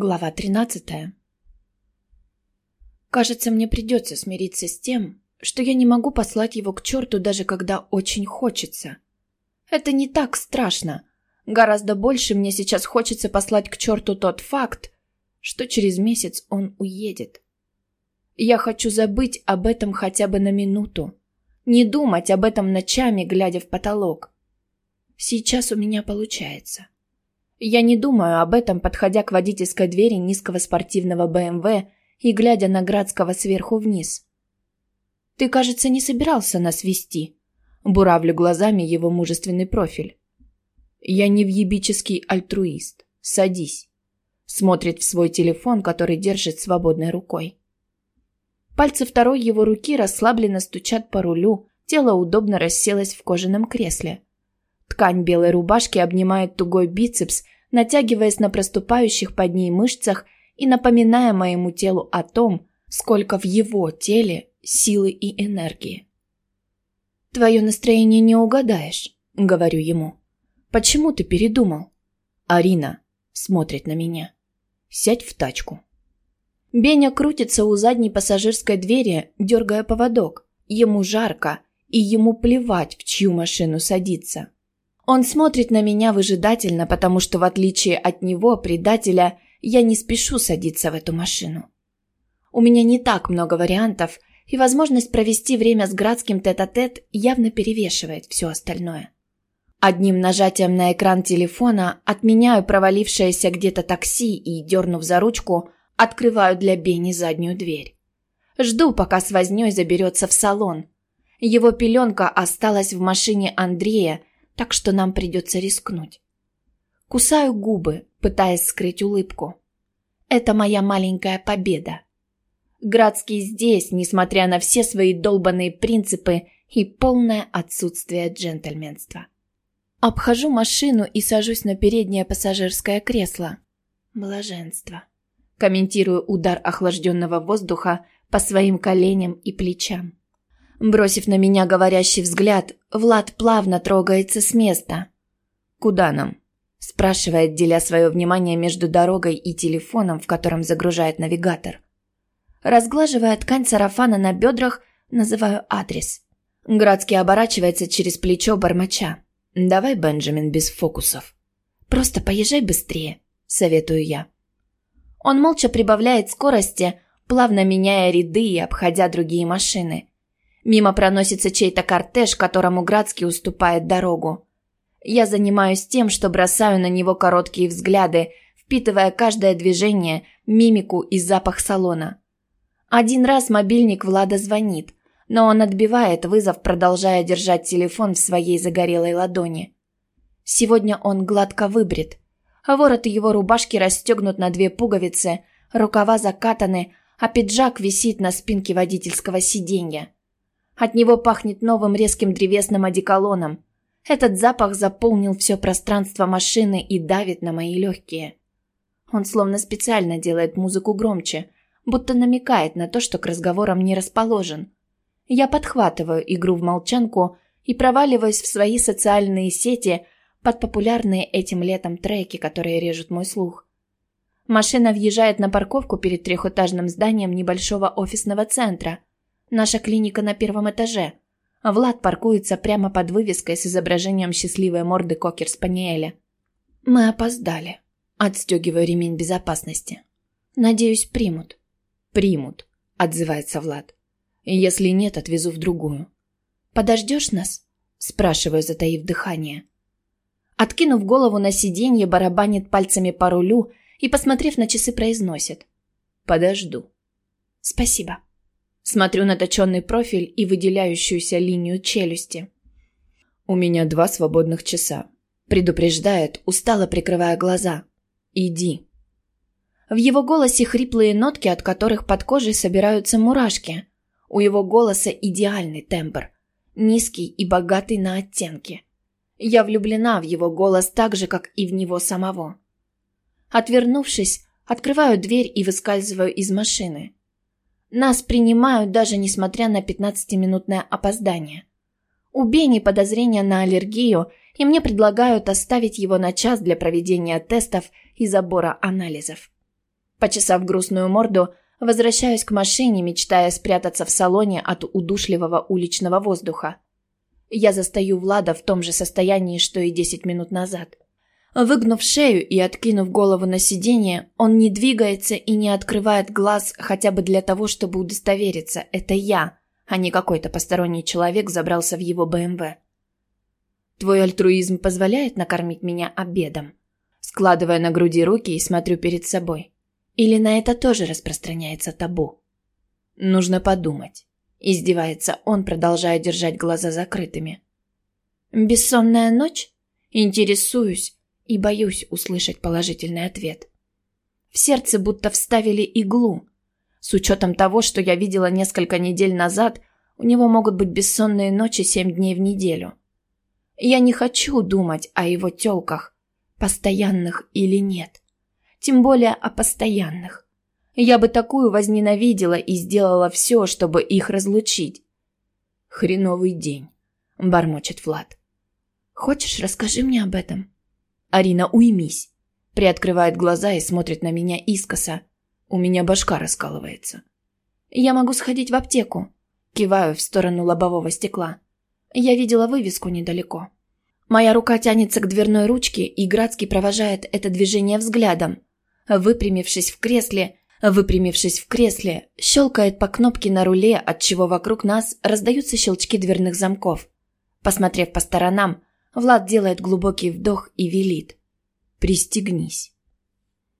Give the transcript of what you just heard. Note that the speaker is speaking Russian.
Глава 13. Кажется, мне придется смириться с тем, что я не могу послать его к черту, даже когда очень хочется. Это не так страшно. Гораздо больше мне сейчас хочется послать к черту тот факт, что через месяц он уедет. Я хочу забыть об этом хотя бы на минуту. Не думать об этом ночами, глядя в потолок. Сейчас у меня получается. Я не думаю об этом, подходя к водительской двери низкого спортивного БМВ и глядя на Градского сверху вниз. «Ты, кажется, не собирался нас вести», – буравлю глазами его мужественный профиль. «Я не въебический альтруист. Садись», – смотрит в свой телефон, который держит свободной рукой. Пальцы второй его руки расслабленно стучат по рулю, тело удобно расселось в кожаном кресле – Ткань белой рубашки обнимает тугой бицепс, натягиваясь на проступающих под ней мышцах и напоминая моему телу о том, сколько в его теле силы и энергии. «Твое настроение не угадаешь», — говорю ему. «Почему ты передумал?» «Арина», — смотрит на меня. «Сядь в тачку». Беня крутится у задней пассажирской двери, дергая поводок. Ему жарко, и ему плевать, в чью машину садиться. Он смотрит на меня выжидательно, потому что, в отличие от него, предателя, я не спешу садиться в эту машину. У меня не так много вариантов, и возможность провести время с Градским тет-а-тет -тет явно перевешивает все остальное. Одним нажатием на экран телефона отменяю провалившееся где-то такси и, дернув за ручку, открываю для Бени заднюю дверь. Жду, пока с вознёй заберется в салон. Его пеленка осталась в машине Андрея, так что нам придется рискнуть. Кусаю губы, пытаясь скрыть улыбку. Это моя маленькая победа. Градский здесь, несмотря на все свои долбанные принципы и полное отсутствие джентльменства. Обхожу машину и сажусь на переднее пассажирское кресло. Блаженство. Комментирую удар охлажденного воздуха по своим коленям и плечам. Бросив на меня говорящий взгляд, Влад плавно трогается с места. «Куда нам?» – спрашивает, деля свое внимание между дорогой и телефоном, в котором загружает навигатор. Разглаживая ткань сарафана на бедрах, называю адрес. Градский оборачивается через плечо бормоча. «Давай, Бенджамин, без фокусов». «Просто поезжай быстрее», – советую я. Он молча прибавляет скорости, плавно меняя ряды и обходя другие машины. Мимо проносится чей-то кортеж, которому Градский уступает дорогу. Я занимаюсь тем, что бросаю на него короткие взгляды, впитывая каждое движение, мимику и запах салона. Один раз мобильник Влада звонит, но он отбивает вызов, продолжая держать телефон в своей загорелой ладони. Сегодня он гладко выбрит. Ворот его рубашки расстегнут на две пуговицы, рукава закатаны, а пиджак висит на спинке водительского сиденья. От него пахнет новым резким древесным одеколоном. Этот запах заполнил все пространство машины и давит на мои легкие. Он словно специально делает музыку громче, будто намекает на то, что к разговорам не расположен. Я подхватываю игру в молчанку и проваливаюсь в свои социальные сети под популярные этим летом треки, которые режут мой слух. Машина въезжает на парковку перед трехэтажным зданием небольшого офисного центра – Наша клиника на первом этаже. Влад паркуется прямо под вывеской с изображением счастливой морды кокер-спаниеля. Мы опоздали. Отстегиваю ремень безопасности. Надеюсь, примут. Примут, отзывается Влад. Если нет, отвезу в другую. Подождешь нас? Спрашиваю, затаив дыхание. Откинув голову на сиденье, барабанит пальцами по рулю и, посмотрев на часы, произносит. Подожду. Спасибо. Смотрю на точенный профиль и выделяющуюся линию челюсти. «У меня два свободных часа», — предупреждает, устало прикрывая глаза. «Иди». В его голосе хриплые нотки, от которых под кожей собираются мурашки. У его голоса идеальный тембр. Низкий и богатый на оттенки. Я влюблена в его голос так же, как и в него самого. Отвернувшись, открываю дверь и выскальзываю из машины. Нас принимают даже несмотря на 15-минутное опоздание. У Бени подозрения на аллергию, и мне предлагают оставить его на час для проведения тестов и забора анализов. Почесав грустную морду, возвращаюсь к машине, мечтая спрятаться в салоне от удушливого уличного воздуха. Я застаю Влада в том же состоянии, что и десять минут назад. Выгнув шею и откинув голову на сиденье, он не двигается и не открывает глаз хотя бы для того, чтобы удостовериться – это я, а не какой-то посторонний человек забрался в его БМВ. Твой альтруизм позволяет накормить меня обедом? Складывая на груди руки и смотрю перед собой. Или на это тоже распространяется табу? Нужно подумать. Издевается он, продолжая держать глаза закрытыми. Бессонная ночь? Интересуюсь и боюсь услышать положительный ответ. В сердце будто вставили иглу. С учетом того, что я видела несколько недель назад, у него могут быть бессонные ночи семь дней в неделю. Я не хочу думать о его тёлках, постоянных или нет. Тем более о постоянных. Я бы такую возненавидела и сделала все, чтобы их разлучить. «Хреновый день», — бормочет Влад. «Хочешь, расскажи мне об этом?» «Арина, уймись!» Приоткрывает глаза и смотрит на меня искоса. У меня башка раскалывается. «Я могу сходить в аптеку», — киваю в сторону лобового стекла. Я видела вывеску недалеко. Моя рука тянется к дверной ручке, и Градский провожает это движение взглядом. Выпрямившись в кресле, выпрямившись в кресле, щелкает по кнопке на руле, отчего вокруг нас раздаются щелчки дверных замков. Посмотрев по сторонам, Влад делает глубокий вдох и велит. «Пристегнись».